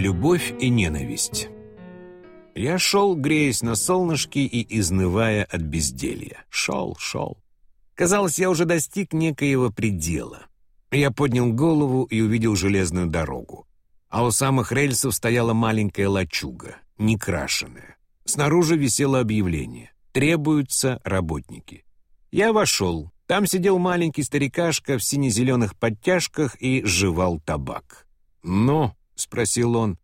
Любовь и ненависть. Я шел, греясь на солнышке и изнывая от безделья. Шел, шел. Казалось, я уже достиг некоего предела. Я поднял голову и увидел железную дорогу. А у самых рельсов стояла маленькая лачуга, некрашенная. Снаружи висело объявление. Требуются работники. Я вошел. Там сидел маленький старикашка в сине-зеленых подтяжках и жевал табак. «Ну?» — спросил он.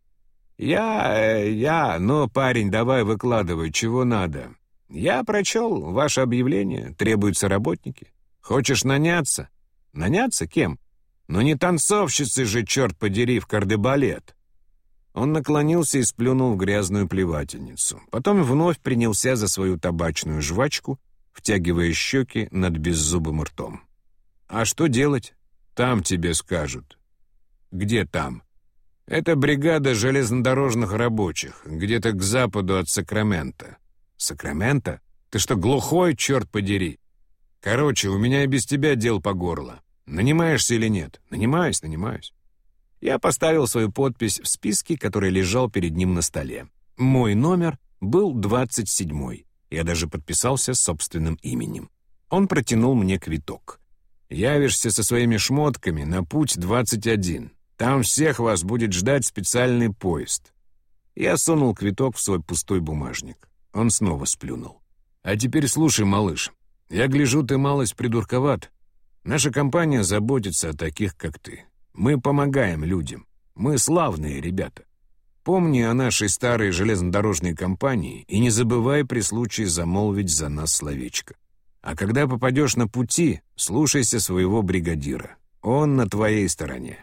«Я... Э, я... Ну, парень, давай выкладывай, чего надо. Я прочел ваше объявление, требуются работники. Хочешь наняться? Наняться кем? Ну не танцовщицы же, черт подери, в кардебалет». Он наклонился и сплюнул в грязную плевательницу. Потом вновь принялся за свою табачную жвачку, втягивая щеки над беззубым ртом. «А что делать? Там тебе скажут». «Где там?» Это бригада железнодорожных рабочих, где-то к западу от Сакрамента. Сакрамента? Ты что, глухой, черт подери? Короче, у меня и без тебя дел по горло. Нанимаешься или нет? Нанимаюсь, нанимаюсь. Я поставил свою подпись в списке, который лежал перед ним на столе. Мой номер был 27-й. Я даже подписался собственным именем. Он протянул мне квиток. «Явишься со своими шмотками на путь 21. Там всех вас будет ждать специальный поезд». Я сунул квиток в свой пустой бумажник. Он снова сплюнул. «А теперь слушай, малыш. Я гляжу, ты малость придурковат. Наша компания заботится о таких, как ты. Мы помогаем людям. Мы славные ребята. Помни о нашей старой железнодорожной компании и не забывай при случае замолвить за нас словечко. А когда попадешь на пути, слушайся своего бригадира. Он на твоей стороне.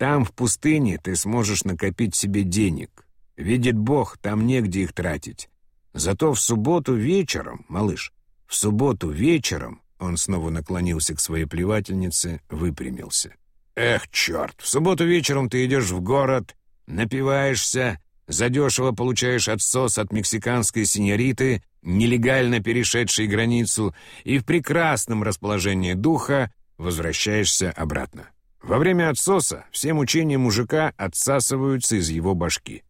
Там, в пустыне, ты сможешь накопить себе денег. Видит Бог, там негде их тратить. Зато в субботу вечером, малыш, в субботу вечером он снова наклонился к своей плевательнице, выпрямился. «Эх, черт, в субботу вечером ты идешь в город, напиваешься, задешево получаешь отсос от мексиканской синьориты, нелегально перешедшей границу, и в прекрасном расположении духа возвращаешься обратно. Во время отсоса все мучения мужика отсасываются из его башки.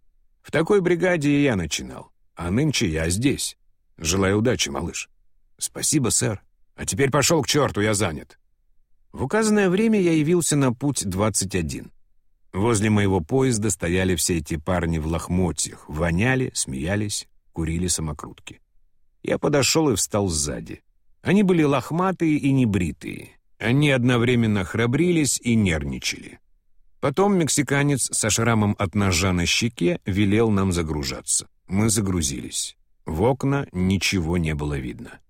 В такой бригаде и я начинал. А нынче я здесь. Желаю удачи, малыш. Спасибо, сэр. А теперь пошел к черту, я занят. В указанное время я явился на путь 21. Возле моего поезда стояли все эти парни в лохмотьях, воняли, смеялись, курили самокрутки. Я подошел и встал сзади. Они были лохматые и небритые, они одновременно храбрились и нервничали. Потом мексиканец со шрамом от ножа на щеке велел нам загружаться. Мы загрузились. В окна ничего не было видно.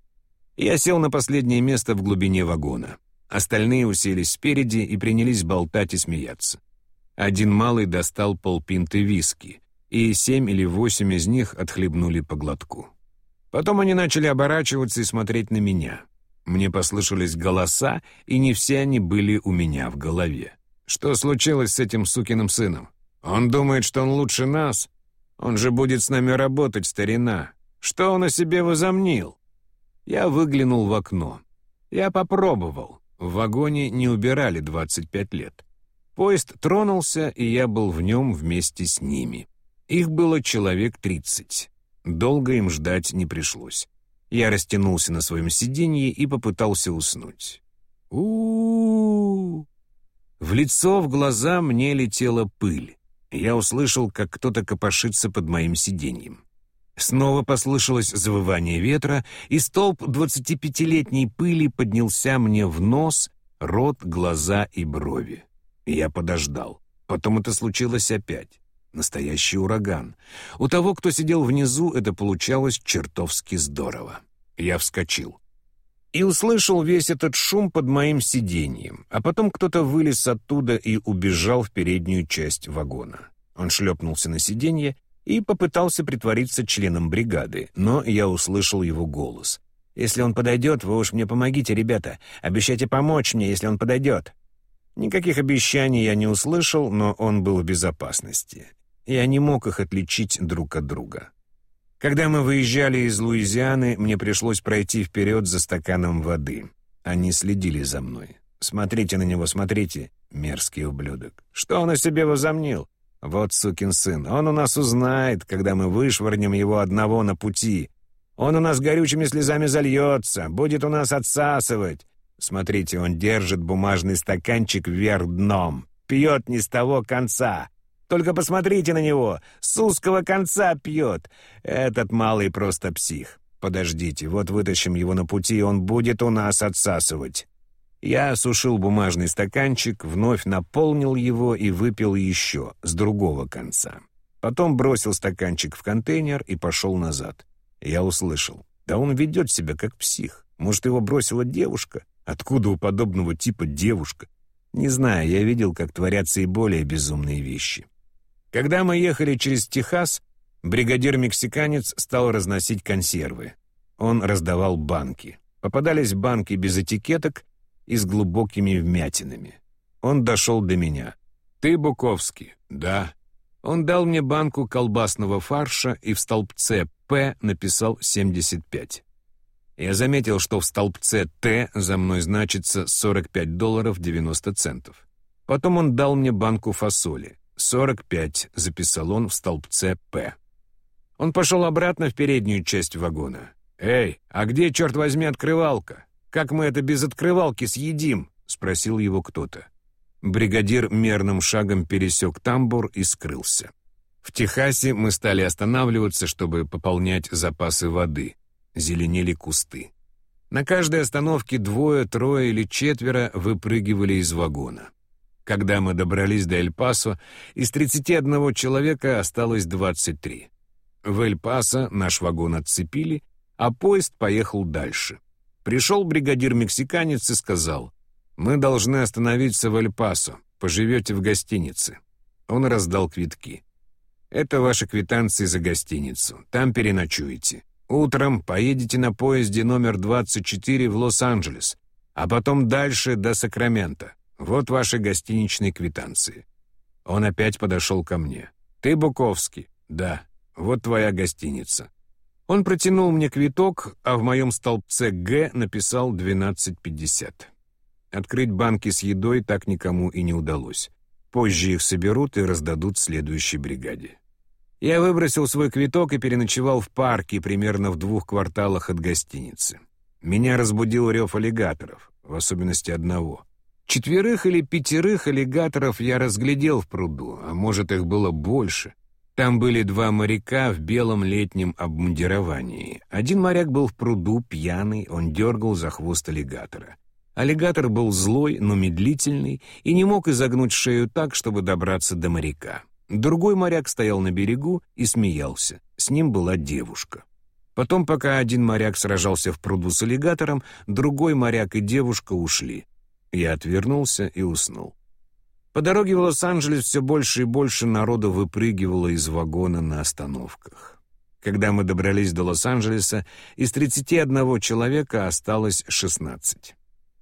Я сел на последнее место в глубине вагона. Остальные уселись спереди и принялись болтать и смеяться. Один малый достал полпинты виски, и семь или восемь из них отхлебнули по глотку. Потом они начали оборачиваться и смотреть на меня. Мне послышались голоса, и не все они были у меня в голове. Что случилось с этим сукиным сыном? Он думает, что он лучше нас? Он же будет с нами работать, старина. Что он о себе возомнил? Я выглянул в окно. Я попробовал. В вагоне не убирали 25 лет. Поезд тронулся, и я был в нем вместе с ними. Их было человек 30. Долго им ждать не пришлось. Я растянулся на своем сиденье и попытался уснуть. у у. В лицо, в глаза мне летела пыль. Я услышал, как кто-то копошится под моим сиденьем. Снова послышалось завывание ветра, и столб двадцатипятилетней пыли поднялся мне в нос, рот, глаза и брови. Я подождал. Потом это случилось опять. Настоящий ураган. У того, кто сидел внизу, это получалось чертовски здорово. Я вскочил. И услышал весь этот шум под моим сиденьем, а потом кто-то вылез оттуда и убежал в переднюю часть вагона. Он шлепнулся на сиденье и попытался притвориться членом бригады, но я услышал его голос. «Если он подойдет, вы уж мне помогите, ребята. Обещайте помочь мне, если он подойдет». Никаких обещаний я не услышал, но он был в безопасности. Я не мог их отличить друг от друга. Когда мы выезжали из Луизианы, мне пришлось пройти вперед за стаканом воды. Они следили за мной. «Смотрите на него, смотрите, мерзкий ублюдок. Что он о себе возомнил? Вот сукин сын, он у нас узнает, когда мы вышвырнем его одного на пути. Он у нас горючими слезами зальется, будет у нас отсасывать. Смотрите, он держит бумажный стаканчик вверх дном, пьет не с того конца. Только посмотрите на него, с узкого конца пьет. Этот малый просто псих. Подождите, вот вытащим его на пути, и он будет у нас отсасывать. Я осушил бумажный стаканчик, вновь наполнил его и выпил еще, с другого конца. Потом бросил стаканчик в контейнер и пошел назад. Я услышал. Да он ведет себя как псих. Может, его бросила девушка? Откуда у подобного типа девушка? Не знаю, я видел, как творятся и более безумные вещи. Когда мы ехали через Техас, бригадир-мексиканец стал разносить консервы. Он раздавал банки. Попадались банки без этикеток, и с глубокими вмятинами. Он дошел до меня. «Ты Буковский?» «Да». Он дал мне банку колбасного фарша и в столбце «П» написал 75. Я заметил, что в столбце «Т» за мной значится 45 долларов 90 центов. Потом он дал мне банку фасоли. 45 записал он в столбце «П». Он пошел обратно в переднюю часть вагона. «Эй, а где, черт возьми, открывалка?» «Как мы это без открывалки съедим?» — спросил его кто-то. Бригадир мерным шагом пересек тамбур и скрылся. В Техасе мы стали останавливаться, чтобы пополнять запасы воды. Зеленели кусты. На каждой остановке двое, трое или четверо выпрыгивали из вагона. Когда мы добрались до Эль-Пасо, из 31 человека осталось 23. В Эль-Пасо наш вагон отцепили, а поезд поехал дальше. Пришел бригадир-мексиканец и сказал, «Мы должны остановиться в Эль-Пасо, поживете в гостинице». Он раздал квитки. «Это ваши квитанции за гостиницу, там переночуете. Утром поедете на поезде номер 24 в Лос-Анджелес, а потом дальше до Сакрамента. Вот ваши гостиничные квитанции». Он опять подошел ко мне. «Ты Буковский?» «Да. Вот твоя гостиница. Он протянул мне квиток, а в моем столбце «Г» написал 12.50. Открыть банки с едой так никому и не удалось. Позже их соберут и раздадут следующей бригаде. Я выбросил свой квиток и переночевал в парке примерно в двух кварталах от гостиницы. Меня разбудил рев аллигаторов, в особенности одного. Четверых или пятерых аллигаторов я разглядел в пруду, а может, их было больше. Там были два моряка в белом летнем обмундировании. Один моряк был в пруду, пьяный, он дергал за хвост аллигатора. Аллигатор был злой, но медлительный и не мог изогнуть шею так, чтобы добраться до моряка. Другой моряк стоял на берегу и смеялся. С ним была девушка. Потом, пока один моряк сражался в пруду с аллигатором, другой моряк и девушка ушли. Я отвернулся и уснул. По дороге в Лос-Анджелес все больше и больше народу выпрыгивало из вагона на остановках. Когда мы добрались до Лос-Анджелеса, из 31 человека осталось 16.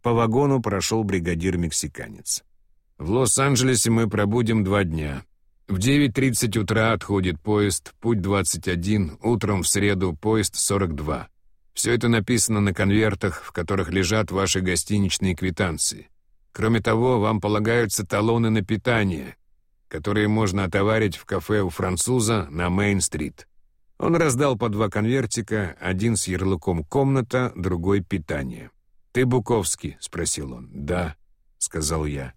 По вагону прошел бригадир-мексиканец. «В Лос-Анджелесе мы пробудем два дня. В 9.30 утра отходит поезд, путь 21, утром в среду поезд 42. Все это написано на конвертах, в которых лежат ваши гостиничные квитанции. Кроме того, вам полагаются талоны на питание, которые можно отоварить в кафе у француза на Мейн-стрит. Он раздал по два конвертика, один с ярлыком «комната», другой «питание». «Ты Буковский?» — спросил он. «Да», — сказал я.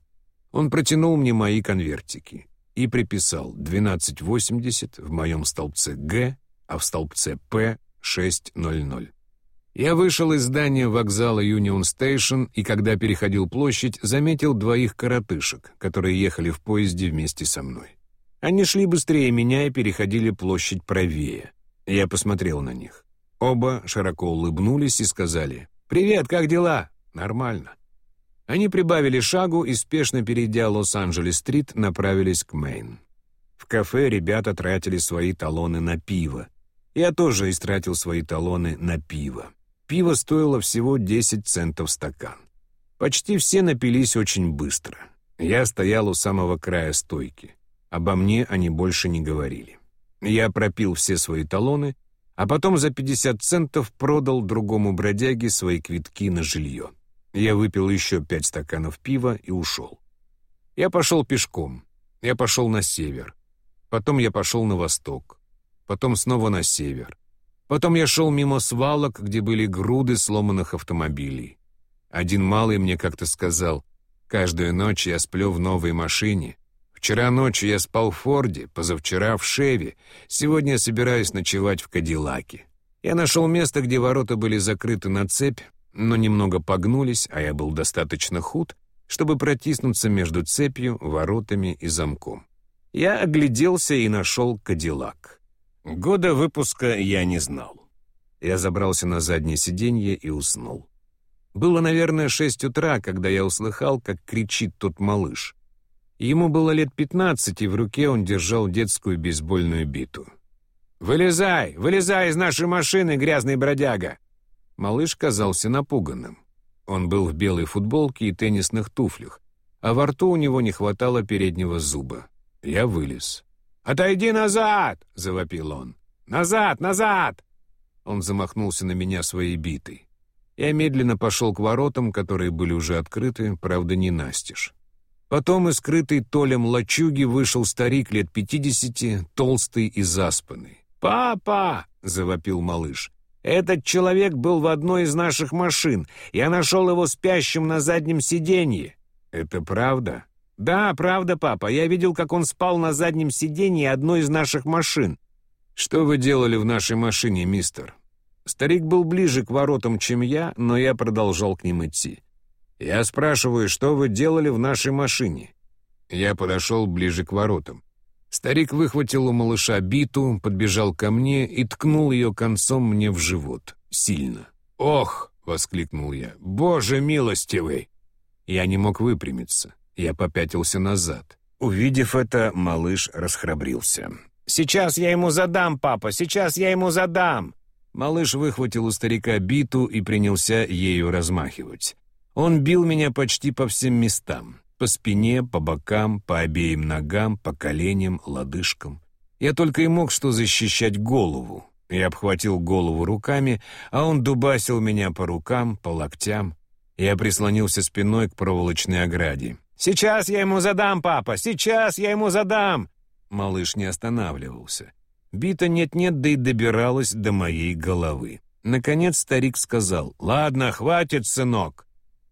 Он протянул мне мои конвертики и приписал 1280 в моем столбце «Г», а в столбце «П» 600. Я вышел из здания вокзала Юнион Стейшн и, когда переходил площадь, заметил двоих коротышек, которые ехали в поезде вместе со мной. Они шли быстрее меня и переходили площадь правее. Я посмотрел на них. Оба широко улыбнулись и сказали «Привет, как дела?» «Нормально». Они прибавили шагу и, спешно перейдя Лос-Анджелес-стрит, направились к Мейн. В кафе ребята тратили свои талоны на пиво. Я тоже истратил свои талоны на пиво. Пиво стоило всего 10 центов стакан. Почти все напились очень быстро. Я стоял у самого края стойки. Обо мне они больше не говорили. Я пропил все свои талоны, а потом за 50 центов продал другому бродяге свои квитки на жилье. Я выпил еще пять стаканов пива и ушел. Я пошел пешком. Я пошел на север. Потом я пошел на восток. Потом снова на север. Потом я шел мимо свалок, где были груды сломанных автомобилей. Один малый мне как-то сказал, «Каждую ночь я сплю в новой машине. Вчера ночью я спал в Форде, позавчера в Шеве, сегодня я собираюсь ночевать в Кадиллаке». Я нашел место, где ворота были закрыты на цепь, но немного погнулись, а я был достаточно худ, чтобы протиснуться между цепью, воротами и замком. Я огляделся и нашел Кадиллак. Года выпуска я не знал. Я забрался на заднее сиденье и уснул. Было, наверное, шесть утра, когда я услыхал, как кричит тот малыш. Ему было лет пятнадцать, и в руке он держал детскую бейсбольную биту. «Вылезай! Вылезай из нашей машины, грязный бродяга!» Малыш казался напуганным. Он был в белой футболке и теннисных туфлях, а во рту у него не хватало переднего зуба. Я вылез. «Отойди назад!» — завопил он. «Назад! Назад!» Он замахнулся на меня своей битой. Я медленно пошел к воротам, которые были уже открыты, правда, не настежь. Потом из скрытой Толем лачуги вышел старик лет пятидесяти, толстый и заспанный. «Папа!» — завопил малыш. «Этот человек был в одной из наших машин. Я нашел его спящим на заднем сиденье». «Это правда?» «Да, правда, папа. Я видел, как он спал на заднем сиденье одной из наших машин». «Что вы делали в нашей машине, мистер?» Старик был ближе к воротам, чем я, но я продолжал к ним идти. «Я спрашиваю, что вы делали в нашей машине?» Я подошел ближе к воротам. Старик выхватил у малыша биту, подбежал ко мне и ткнул ее концом мне в живот. Сильно. «Ох!» — воскликнул я. «Боже милостивый!» Я не мог выпрямиться. Я попятился назад. Увидев это, малыш расхрабрился. «Сейчас я ему задам, папа! Сейчас я ему задам!» Малыш выхватил у старика биту и принялся ею размахивать. Он бил меня почти по всем местам. По спине, по бокам, по обеим ногам, по коленям, лодыжкам. Я только и мог что защищать голову. Я обхватил голову руками, а он дубасил меня по рукам, по локтям. Я прислонился спиной к проволочной ограде. «Сейчас я ему задам, папа! Сейчас я ему задам!» Малыш не останавливался. Бита нет-нет, да и добиралась до моей головы. Наконец старик сказал, «Ладно, хватит, сынок.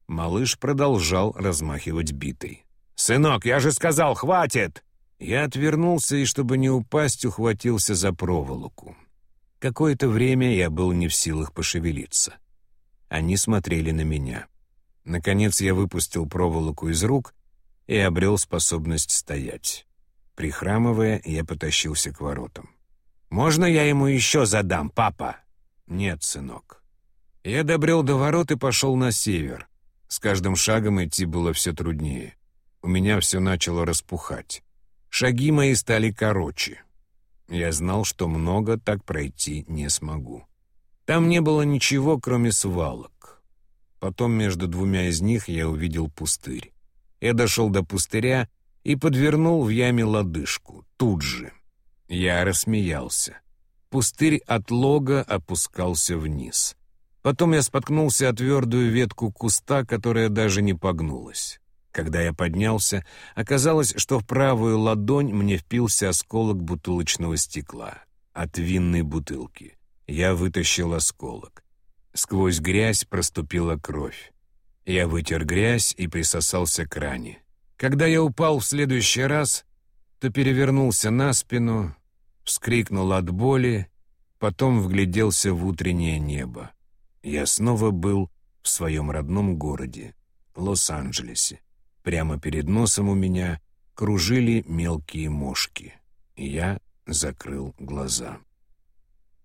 Малыш продолжал размахивать битой. «Сынок, я же сказал, хватит!» Я отвернулся и, чтобы не упасть, ухватился за проволоку. Какое-то время я был не в силах пошевелиться. Они смотрели на меня. Наконец я выпустил проволоку из рук и обрел способность стоять. Прихрамывая, я потащился к воротам. «Можно я ему еще задам, папа?» «Нет, сынок». Я добрел до ворот и пошел на север. С каждым шагом идти было все труднее. У меня все начало распухать. Шаги мои стали короче. Я знал, что много так пройти не смогу. Там не было ничего, кроме свалок. Потом между двумя из них я увидел пустырь. Я дошел до пустыря и подвернул в яме лодыжку, тут же. Я рассмеялся. Пустырь от лога опускался вниз. Потом я споткнулся о твердую ветку куста, которая даже не погнулась. Когда я поднялся, оказалось, что в правую ладонь мне впился осколок бутылочного стекла. От винной бутылки. Я вытащил осколок. Сквозь грязь проступила кровь. Я вытер грязь и присосался к ране. Когда я упал в следующий раз, то перевернулся на спину, вскрикнул от боли, потом вгляделся в утреннее небо. Я снова был в своем родном городе, Лос-Анджелесе. Прямо перед носом у меня кружили мелкие мошки. Я закрыл глаза.